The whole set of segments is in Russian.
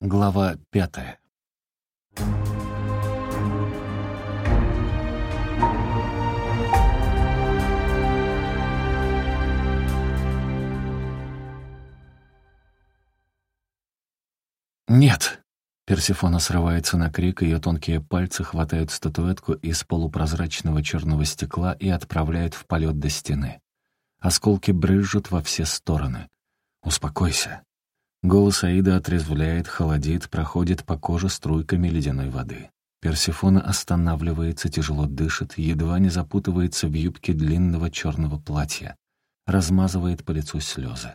Глава пятая. «Нет!» Персифона срывается на крик, ее тонкие пальцы хватают статуэтку из полупрозрачного черного стекла и отправляют в полет до стены. Осколки брызжут во все стороны. «Успокойся». Голос Аида отрезвляет, холодит, проходит по коже струйками ледяной воды. Персифона останавливается, тяжело дышит, едва не запутывается в юбке длинного черного платья. Размазывает по лицу слезы.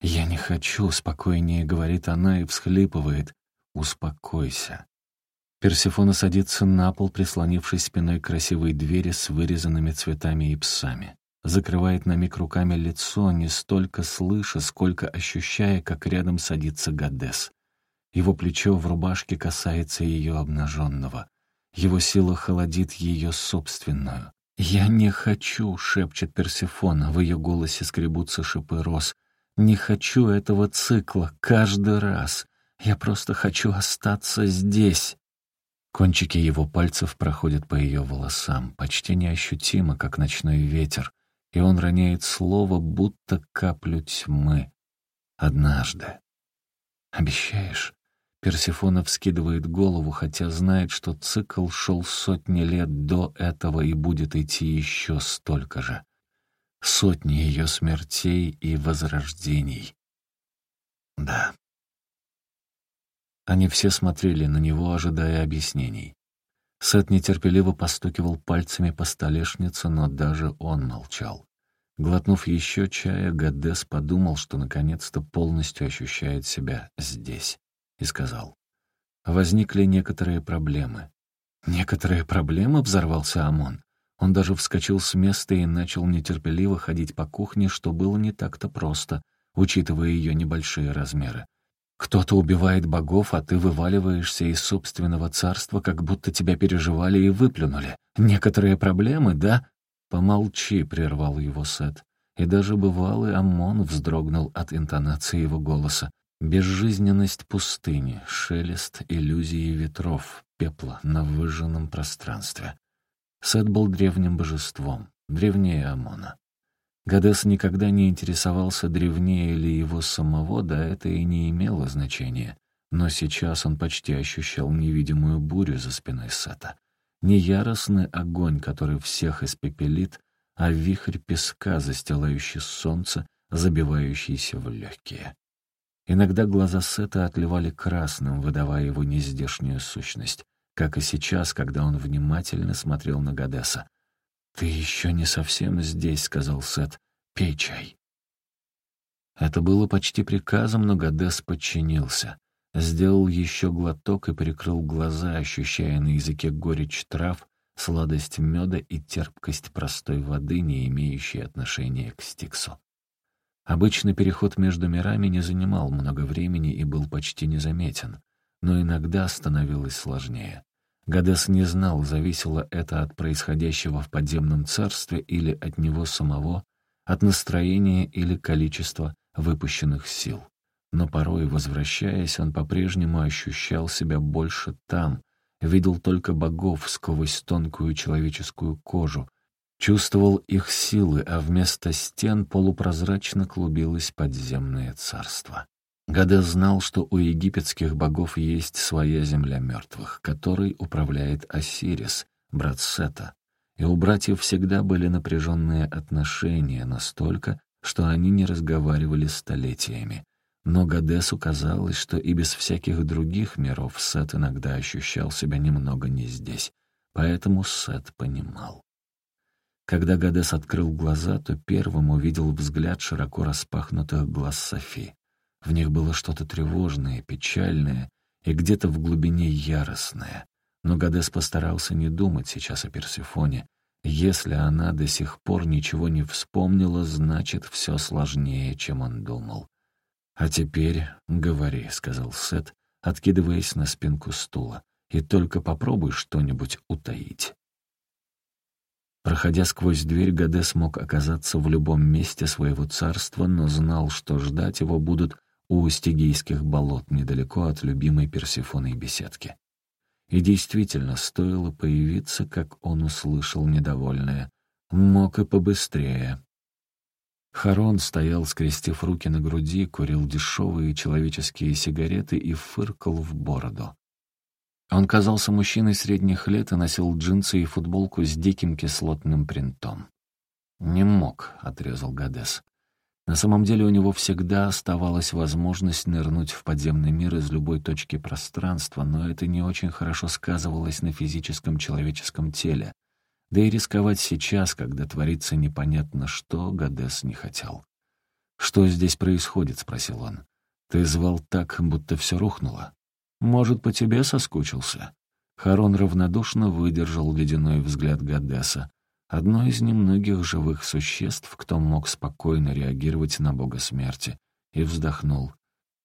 «Я не хочу», — спокойнее говорит она и всхлипывает. «Успокойся». Персифона садится на пол, прислонившись спиной к красивой двери с вырезанными цветами и псами. Закрывает на миг руками лицо, не столько слыша, сколько ощущая, как рядом садится Гадес. Его плечо в рубашке касается ее обнаженного. Его сила холодит ее собственную. «Я не хочу», — шепчет Персифона, в ее голосе скребутся шипы роз. «Не хочу этого цикла каждый раз. Я просто хочу остаться здесь». Кончики его пальцев проходят по ее волосам, почти неощутимо, как ночной ветер, и он роняет слово, будто каплю тьмы. «Однажды». «Обещаешь?» Персифона вскидывает голову, хотя знает, что цикл шел сотни лет до этого и будет идти еще столько же. Сотни ее смертей и возрождений. Да. Они все смотрели на него, ожидая объяснений. Сет нетерпеливо постукивал пальцами по столешнице, но даже он молчал. Глотнув еще чая, Гадес подумал, что наконец-то полностью ощущает себя здесь, и сказал. Возникли некоторые проблемы. «Некоторые проблемы?» — взорвался Амон. Он даже вскочил с места и начал нетерпеливо ходить по кухне, что было не так-то просто, учитывая ее небольшие размеры. Кто-то убивает богов, а ты вываливаешься из собственного царства, как будто тебя переживали и выплюнули. Некоторые проблемы, да?» «Помолчи», — прервал его Сет. И даже бывалый Амон вздрогнул от интонации его голоса. Безжизненность пустыни, шелест иллюзии ветров, пепла на выжженном пространстве. Сет был древним божеством, древнее Амона. Гадес никогда не интересовался, древнее ли его самого, да это и не имело значения. Но сейчас он почти ощущал невидимую бурю за спиной Сета. Не яростный огонь, который всех испепелит, а вихрь песка, застилающий солнце, забивающийся в легкие. Иногда глаза Сета отливали красным, выдавая его нездешнюю сущность, как и сейчас, когда он внимательно смотрел на Гадеса. «Ты еще не совсем здесь», — сказал Сет. «Пей чай». Это было почти приказом, но Гадес подчинился. Сделал еще глоток и прикрыл глаза, ощущая на языке горечь трав, сладость меда и терпкость простой воды, не имеющей отношения к стиксу. Обычный переход между мирами не занимал много времени и был почти незаметен, но иногда становилось сложнее. Гадес не знал, зависело это от происходящего в подземном царстве или от него самого, от настроения или количества выпущенных сил. Но порой, возвращаясь, он по-прежнему ощущал себя больше там, видел только богов сквозь тонкую человеческую кожу, чувствовал их силы, а вместо стен полупрозрачно клубилось подземное царство. Гаде знал, что у египетских богов есть своя земля мертвых, которой управляет Осирис, брат Сета. И у братьев всегда были напряженные отношения настолько, что они не разговаривали столетиями. Но Гадесу казалось, что и без всяких других миров Сет иногда ощущал себя немного не здесь. Поэтому Сет понимал. Когда Гадес открыл глаза, то первым увидел взгляд широко распахнутых глаз Софи. В них было что-то тревожное, печальное и где-то в глубине яростное. Но Гадес постарался не думать сейчас о Персифоне. Если она до сих пор ничего не вспомнила, значит, все сложнее, чем он думал. «А теперь говори», — сказал Сет, откидываясь на спинку стула, «и только попробуй что-нибудь утаить». Проходя сквозь дверь, Гадес мог оказаться в любом месте своего царства, но знал, что ждать его будут у стигийских болот, недалеко от любимой Персифоной беседки. И действительно, стоило появиться, как он услышал недовольное. «Мог и побыстрее». Харон стоял, скрестив руки на груди, курил дешевые человеческие сигареты и фыркал в бороду. Он казался мужчиной средних лет и носил джинсы и футболку с диким кислотным принтом. «Не мог», — отрезал Гадес. На самом деле у него всегда оставалась возможность нырнуть в подземный мир из любой точки пространства, но это не очень хорошо сказывалось на физическом человеческом теле. Да и рисковать сейчас, когда творится непонятно что, Гадес не хотел. «Что здесь происходит?» — спросил он. «Ты звал так, будто все рухнуло. Может, по тебе соскучился?» Харон равнодушно выдержал ледяной взгляд Гадеса одно из немногих живых существ, кто мог спокойно реагировать на бога смерти, и вздохнул.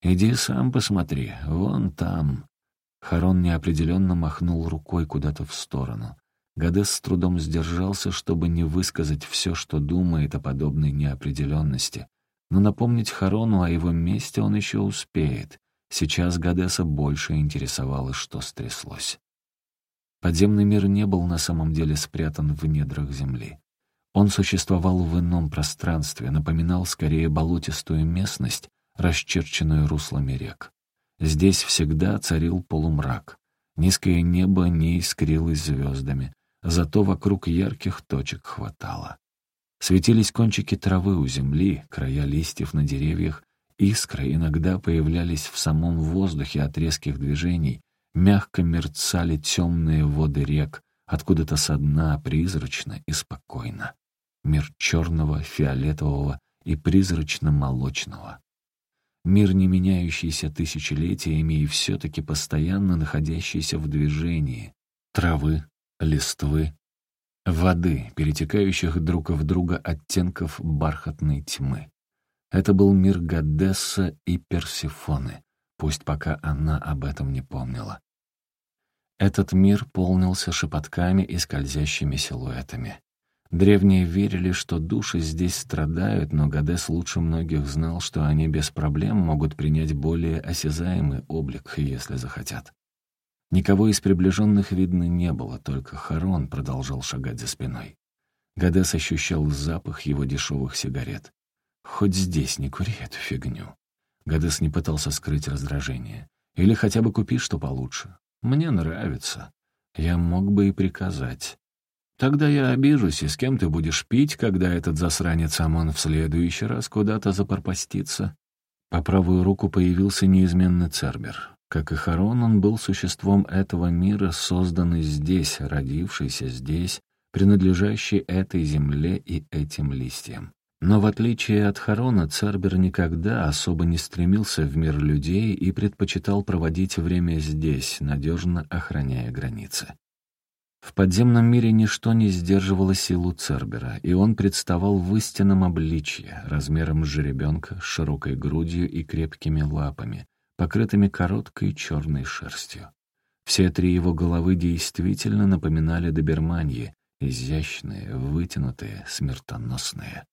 «Иди сам посмотри, вон там». Харон неопределенно махнул рукой куда-то в сторону. Гадес с трудом сдержался, чтобы не высказать все, что думает о подобной неопределенности. Но напомнить Харону о его месте он еще успеет. Сейчас Гадеса больше интересовало, что стряслось. Подземный мир не был на самом деле спрятан в недрах земли. Он существовал в ином пространстве, напоминал скорее болотистую местность, расчерченную руслами рек. Здесь всегда царил полумрак. Низкое небо не искрилось звездами, зато вокруг ярких точек хватало. Светились кончики травы у земли, края листьев на деревьях, искры иногда появлялись в самом воздухе от резких движений, Мягко мерцали темные воды рек, откуда-то со дна призрачно и спокойно. Мир черного, фиолетового и призрачно-молочного. Мир, не меняющийся тысячелетиями и все-таки постоянно находящийся в движении. Травы, листвы, воды, перетекающих друг в друга оттенков бархатной тьмы. Это был мир Гадесса и Персифоны, пусть пока она об этом не помнила. Этот мир полнился шепотками и скользящими силуэтами. Древние верили, что души здесь страдают, но Гадес лучше многих знал, что они без проблем могут принять более осязаемый облик, если захотят. Никого из приближенных видно не было, только Харон продолжал шагать за спиной. Гадес ощущал запах его дешевых сигарет. «Хоть здесь не кури эту фигню». Гадес не пытался скрыть раздражение. «Или хотя бы купи что получше. Мне нравится. Я мог бы и приказать. Тогда я обижусь, и с кем ты будешь пить, когда этот засранец Амон в следующий раз куда-то запропастится?» По правую руку появился неизменный Цербер. Как и Харон, он был существом этого мира, созданный здесь, родившийся здесь, принадлежащий этой земле и этим листьям. Но в отличие от Харона, Цербер никогда особо не стремился в мир людей и предпочитал проводить время здесь, надежно охраняя границы. В подземном мире ничто не сдерживало силу Цербера, и он представал в истинном обличье, размером с жеребенка, с широкой грудью и крепкими лапами, покрытыми короткой черной шерстью. Все три его головы действительно напоминали доберманьи, изящные, вытянутые, смертоносные.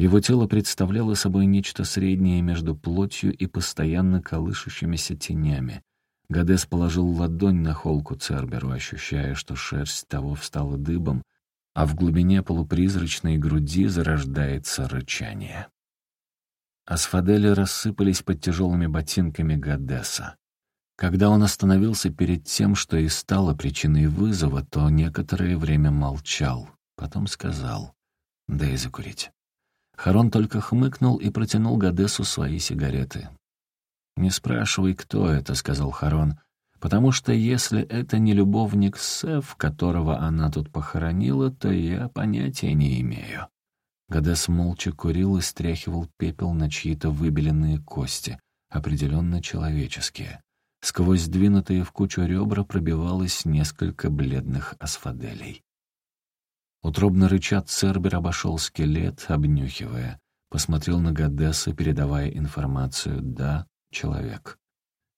Его тело представляло собой нечто среднее между плотью и постоянно колышущимися тенями. Гадес положил ладонь на холку Церберу, ощущая, что шерсть того встала дыбом, а в глубине полупризрачной груди зарождается рычание. Асфадели рассыпались под тяжелыми ботинками Гадеса. Когда он остановился перед тем, что и стало причиной вызова, то некоторое время молчал, потом сказал «дай закурить». Харон только хмыкнул и протянул Гадесу свои сигареты. «Не спрашивай, кто это», — сказал Харон, «потому что если это не любовник Сеф, которого она тут похоронила, то я понятия не имею». Гадес молча курил и стряхивал пепел на чьи-то выбеленные кости, определенно человеческие. Сквозь сдвинутые в кучу ребра пробивалось несколько бледных асфаделей. Утробно рыча Цербер обошел скелет, обнюхивая. Посмотрел на Гадеса, передавая информацию «да, человек».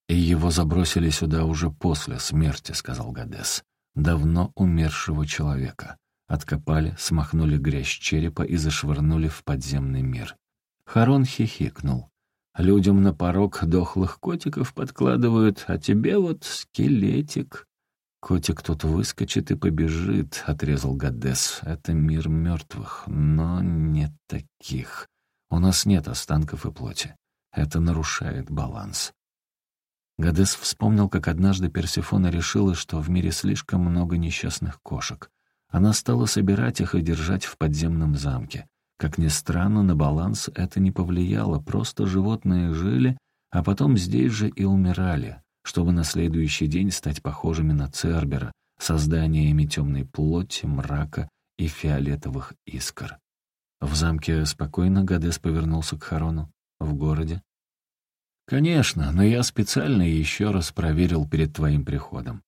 «И его забросили сюда уже после смерти», — сказал Гадес. «Давно умершего человека. Откопали, смахнули грязь черепа и зашвырнули в подземный мир». Харон хихикнул. Людям на порог дохлых котиков подкладывают, а тебе вот скелетик. Котик тут выскочит и побежит, — отрезал Гадес. Это мир мертвых, но не таких. У нас нет останков и плоти. Это нарушает баланс. Гадес вспомнил, как однажды Персифона решила, что в мире слишком много несчастных кошек. Она стала собирать их и держать в подземном замке. Как ни странно, на баланс это не повлияло, просто животные жили, а потом здесь же и умирали, чтобы на следующий день стать похожими на Цербера, созданиями темной плоти, мрака и фиолетовых искр. В замке спокойно Гадес повернулся к Харону. В городе. «Конечно, но я специально еще раз проверил перед твоим приходом.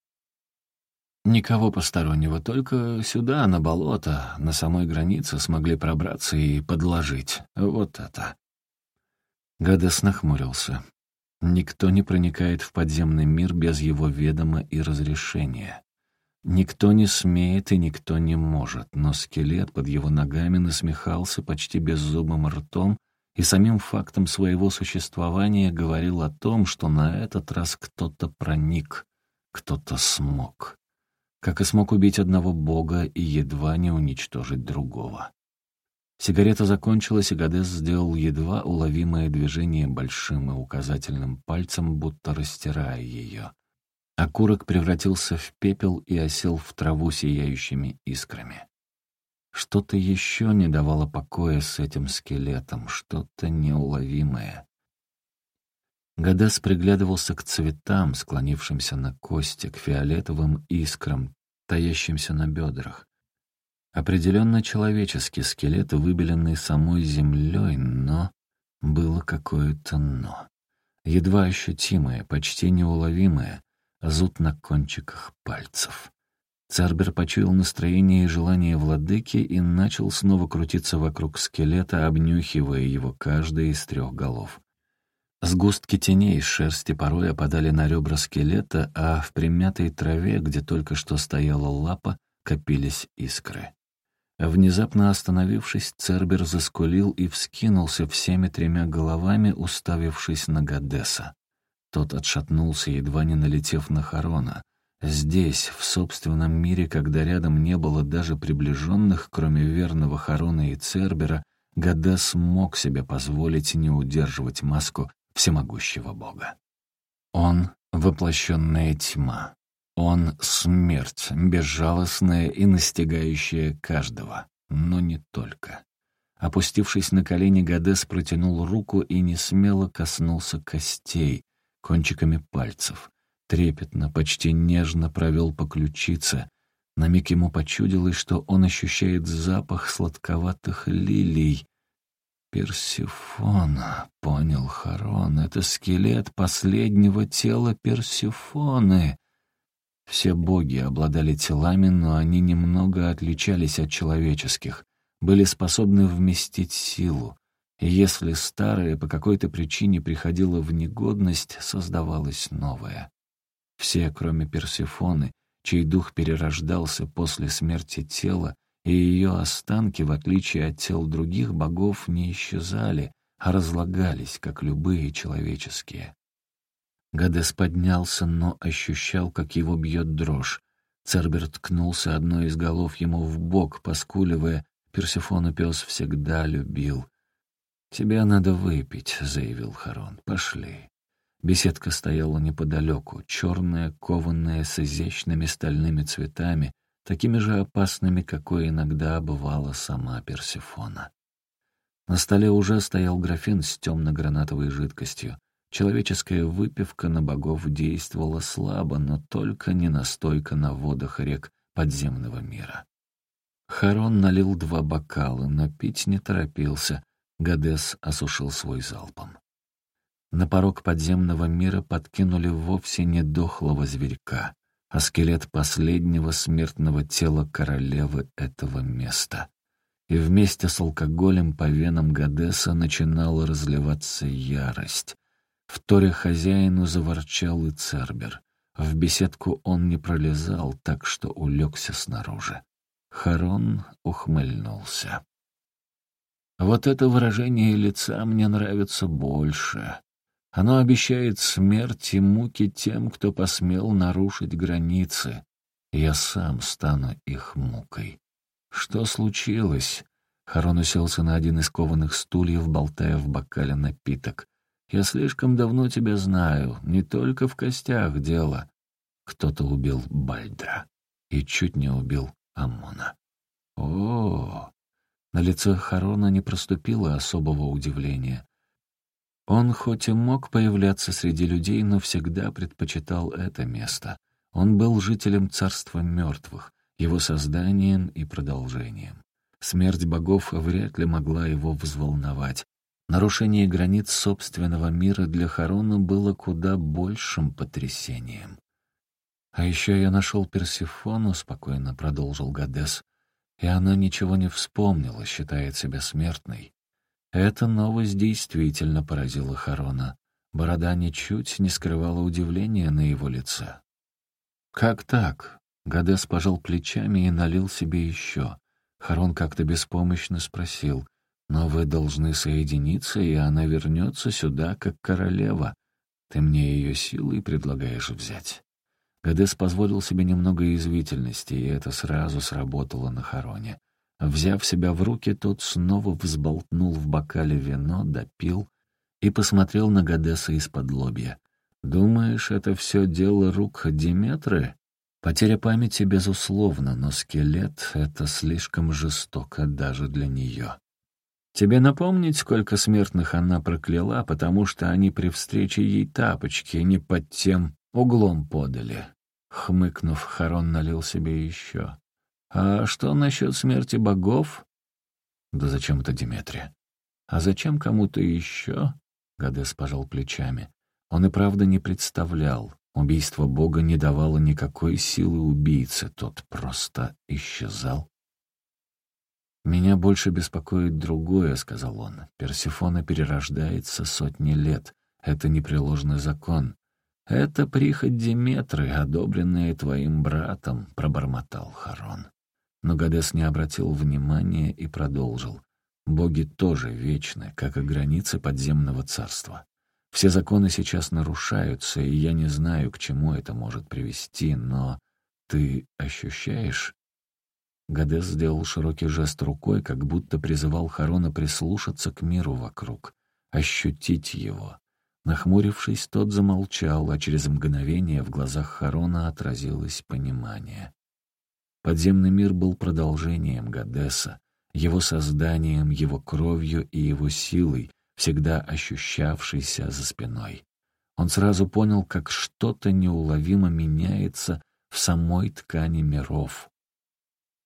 Никого постороннего, только сюда, на болото, на самой границе смогли пробраться и подложить. Вот это. Гадес нахмурился. Никто не проникает в подземный мир без его ведома и разрешения. Никто не смеет и никто не может, но скелет под его ногами насмехался почти беззубым ртом и самим фактом своего существования говорил о том, что на этот раз кто-то проник, кто-то смог как и смог убить одного бога и едва не уничтожить другого. Сигарета закончилась, и Гадес сделал едва уловимое движение большим и указательным пальцем, будто растирая ее. Окурок превратился в пепел и осел в траву сияющими искрами. Что-то еще не давало покоя с этим скелетом, что-то неуловимое. Гадес приглядывался к цветам, склонившимся на кости, к фиолетовым искрам, таящимся на бедрах. Определенно человеческий скелет, выбеленный самой землей, но было какое-то «но». Едва ощутимое, почти неуловимое, зуд на кончиках пальцев. Цербер почуял настроение и желание владыки и начал снова крутиться вокруг скелета, обнюхивая его каждой из трех голов. Сгустки теней из шерсти порой опадали на ребра скелета, а в примятой траве, где только что стояла лапа, копились искры. Внезапно остановившись, Цербер заскулил и вскинулся всеми тремя головами, уставившись на Гадеса. Тот отшатнулся, едва не налетев на Харона. Здесь, в собственном мире, когда рядом не было даже приближенных, кроме верного Харона и Цербера, Гадес мог себе позволить не удерживать маску всемогущего Бога. Он — воплощенная тьма. Он — смерть, безжалостная и настигающая каждого, но не только. Опустившись на колени, Гадес протянул руку и несмело коснулся костей, кончиками пальцев. Трепетно, почти нежно провел по ключице. На миг ему почудилось, что он ощущает запах сладковатых лилий, «Персифона», — понял Харон, — «это скелет последнего тела Персифоны». Все боги обладали телами, но они немного отличались от человеческих, были способны вместить силу. И если старое по какой-то причине приходило в негодность, создавалось новое. Все, кроме Персифоны, чей дух перерождался после смерти тела, и ее останки, в отличие от тел других богов, не исчезали, а разлагались, как любые человеческие. Гадес поднялся, но ощущал, как его бьет дрожь. Цербер ткнулся одной из голов ему в бок, поскуливая. Персифону пес всегда любил. «Тебя надо выпить», — заявил Харон. «Пошли». Беседка стояла неподалеку, черная, кованная, с изящными стальными цветами, такими же опасными, какой иногда бывала сама Персифона. На столе уже стоял графин с темно-гранатовой жидкостью. Человеческая выпивка на богов действовала слабо, но только не настойка на водах рек подземного мира. Харон налил два бокала, но пить не торопился. Гадес осушил свой залпом. На порог подземного мира подкинули вовсе не дохлого зверька а скелет последнего смертного тела королевы этого места. И вместе с алкоголем по венам Гадеса начинала разливаться ярость. В торе хозяину заворчал и Цербер. В беседку он не пролезал, так что улегся снаружи. Харон ухмыльнулся. Вот это выражение лица мне нравится больше. Оно обещает смерть и муки тем, кто посмел нарушить границы. Я сам стану их мукой. Что случилось? Харон уселся на один из кованых стульев, болтая в бокале напиток. «Я слишком давно тебя знаю, не только в костях дело. Кто-то убил Бальдра и чуть не убил Амона. О, на лице Харона не проступило особого удивления. Он хоть и мог появляться среди людей, но всегда предпочитал это место. Он был жителем царства мертвых, его созданием и продолжением. Смерть богов вряд ли могла его взволновать. Нарушение границ собственного мира для Харона было куда большим потрясением. «А еще я нашел Персифону», — спокойно продолжил Гадес, «и она ничего не вспомнила, считает себя смертной. Эта новость действительно поразила Харона. Борода ничуть не скрывала удивления на его лице. «Как так?» Гадес пожал плечами и налил себе еще. Харон как-то беспомощно спросил. «Но вы должны соединиться, и она вернется сюда, как королева. Ты мне ее силой предлагаешь взять?» Гадес позволил себе немного язвительности, и это сразу сработало на Хароне. Взяв себя в руки, тот снова взболтнул в бокале вино, допил и посмотрел на Гадеса из-под лобья. «Думаешь, это все дело рук Диметры?» Потеря памяти, безусловно, но скелет — это слишком жестоко даже для нее. Тебе напомнить, сколько смертных она прокляла, потому что они при встрече ей тапочки не под тем углом подали. Хмыкнув, Харон налил себе еще. А что насчет смерти богов? Да зачем это Диметрия? А зачем кому-то еще? Гадес пожал плечами. Он и правда не представлял. Убийство бога не давало никакой силы убийце, тот просто исчезал. «Меня больше беспокоит другое», — сказал он. «Персифона перерождается сотни лет. Это непреложный закон. Это прихоть Диметры, одобренная твоим братом», — пробормотал Харон. Но Гадес не обратил внимания и продолжил. «Боги тоже вечны, как и границы подземного царства. Все законы сейчас нарушаются, и я не знаю, к чему это может привести, но ты ощущаешь?» Гадес сделал широкий жест рукой, как будто призывал Харона прислушаться к миру вокруг, ощутить его. Нахмурившись, тот замолчал, а через мгновение в глазах Харона отразилось понимание. Подземный мир был продолжением Гадеса, его созданием, его кровью и его силой, всегда ощущавшейся за спиной. Он сразу понял, как что-то неуловимо меняется в самой ткани миров.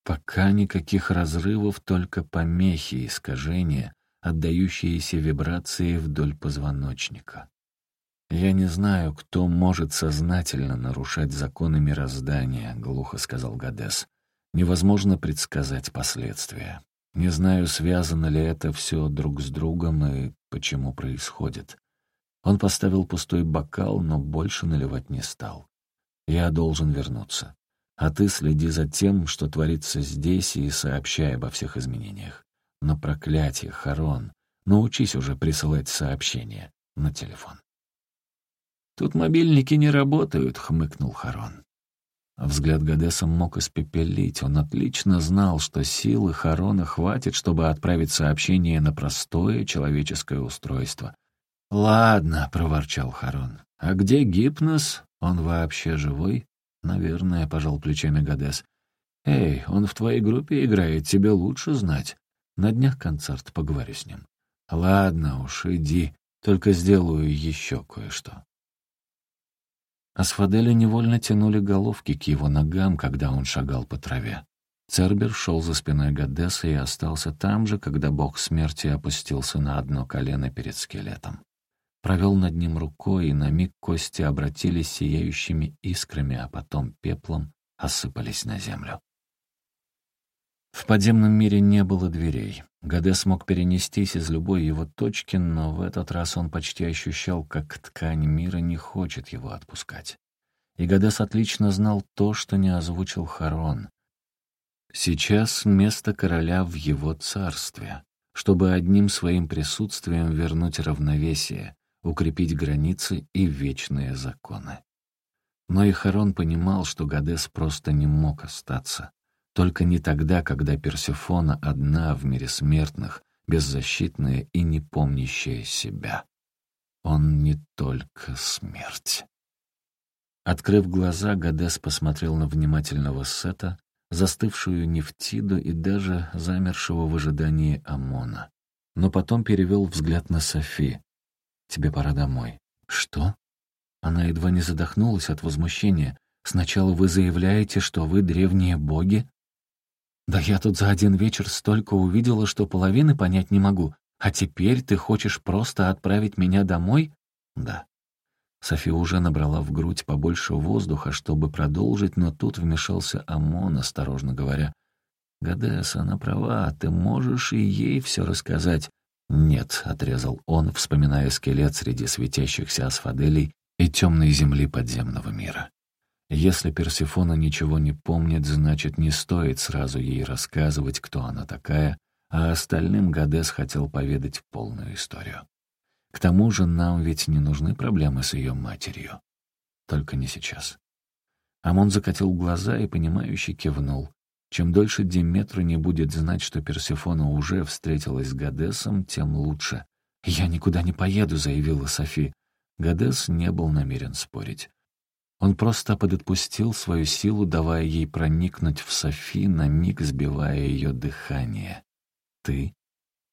Пока никаких разрывов, только помехи, и искажения, отдающиеся вибрации вдоль позвоночника. «Я не знаю, кто может сознательно нарушать законы мироздания», — глухо сказал Гадес. «Невозможно предсказать последствия. Не знаю, связано ли это все друг с другом и почему происходит». Он поставил пустой бокал, но больше наливать не стал. «Я должен вернуться. А ты следи за тем, что творится здесь, и сообщай обо всех изменениях. Но проклятие, Харон, научись уже присылать сообщения на телефон». «Тут мобильники не работают», — хмыкнул Харон. Взгляд Гадеса мог испепелить. Он отлично знал, что силы Харона хватит, чтобы отправить сообщение на простое человеческое устройство. «Ладно», — проворчал Харон. «А где Гипнос? Он вообще живой?» «Наверное», — пожал плечами Гадес. «Эй, он в твоей группе играет, тебе лучше знать. На днях концерт, поговорю с ним». «Ладно уж, иди, только сделаю еще кое-что». Асфадели невольно тянули головки к его ногам, когда он шагал по траве. Цербер шел за спиной Гадеса и остался там же, когда бог смерти опустился на одно колено перед скелетом. Провел над ним рукой, и на миг кости обратились сияющими искрами, а потом пеплом осыпались на землю. В подземном мире не было дверей. Гадес мог перенестись из любой его точки, но в этот раз он почти ощущал, как ткань мира не хочет его отпускать. И Гадес отлично знал то, что не озвучил Харон. Сейчас место короля в его царстве. чтобы одним своим присутствием вернуть равновесие, укрепить границы и вечные законы. Но и Харон понимал, что Гадес просто не мог остаться. Только не тогда, когда Персефона одна в мире смертных, беззащитная и не помнящая себя. Он не только смерть. Открыв глаза, Гадес посмотрел на внимательного Сета, застывшую Нефтиду и даже замершего в ожидании Амона. Но потом перевел взгляд на Софи. «Тебе пора домой». «Что?» Она едва не задохнулась от возмущения. «Сначала вы заявляете, что вы древние боги?» «Да я тут за один вечер столько увидела, что половины понять не могу. А теперь ты хочешь просто отправить меня домой?» «Да». София уже набрала в грудь побольше воздуха, чтобы продолжить, но тут вмешался Амон, осторожно говоря. «Гадес, она права, ты можешь и ей все рассказать». «Нет», — отрезал он, вспоминая скелет среди светящихся асфаделей и темной земли подземного мира. Если Персифона ничего не помнит, значит, не стоит сразу ей рассказывать, кто она такая, а остальным Гадес хотел поведать полную историю. К тому же нам ведь не нужны проблемы с ее матерью. Только не сейчас. Амон закатил глаза и, понимающе кивнул. Чем дольше Диметра не будет знать, что Персефона уже встретилась с Гадесом, тем лучше. «Я никуда не поеду», — заявила Софи. Гадес не был намерен спорить. Он просто подотпустил свою силу, давая ей проникнуть в Софи, на миг сбивая ее дыхание. «Ты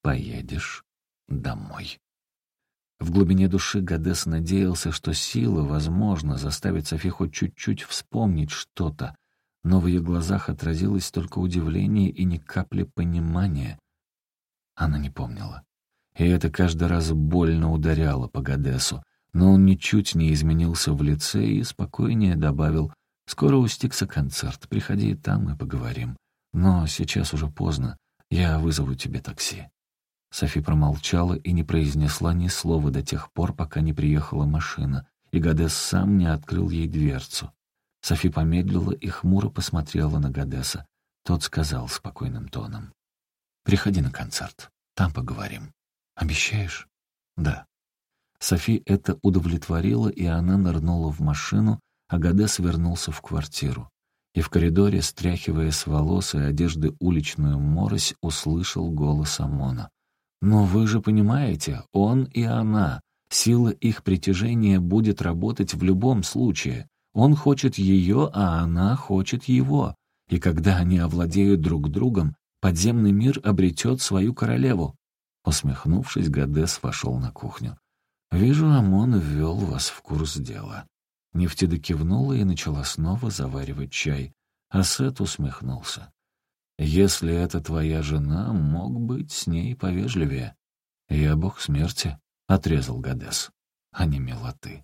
поедешь домой». В глубине души Гадес надеялся, что сила, возможно, заставит Софи хоть чуть-чуть вспомнить что-то, но в ее глазах отразилось только удивление и ни капли понимания. Она не помнила. И это каждый раз больно ударяло по Гадесу, но он ничуть не изменился в лице и спокойнее добавил «Скоро у Стикса концерт, приходи там и поговорим. Но сейчас уже поздно, я вызову тебе такси». Софи промолчала и не произнесла ни слова до тех пор, пока не приехала машина, и Гадес сам не открыл ей дверцу. Софи помедлила и хмуро посмотрела на Гадеса. Тот сказал спокойным тоном. «Приходи на концерт, там поговорим. Обещаешь?» «Да». Софи это удовлетворило, и она нырнула в машину, а Гадес вернулся в квартиру. И в коридоре, стряхивая с волос и одежды уличную морось, услышал голос Амона. Но вы же понимаете, он и она. Сила их притяжения будет работать в любом случае. Он хочет ее, а она хочет его. И когда они овладеют друг другом, подземный мир обретет свою королеву. Усмехнувшись, Гадес вошел на кухню. «Вижу, Амон ввел вас в курс дела». Нефтида кивнула и начала снова заваривать чай. А Сет усмехнулся. Если это твоя жена, мог быть с ней повежливее. Я бог смерти, — отрезал Гадес, — а не милоты.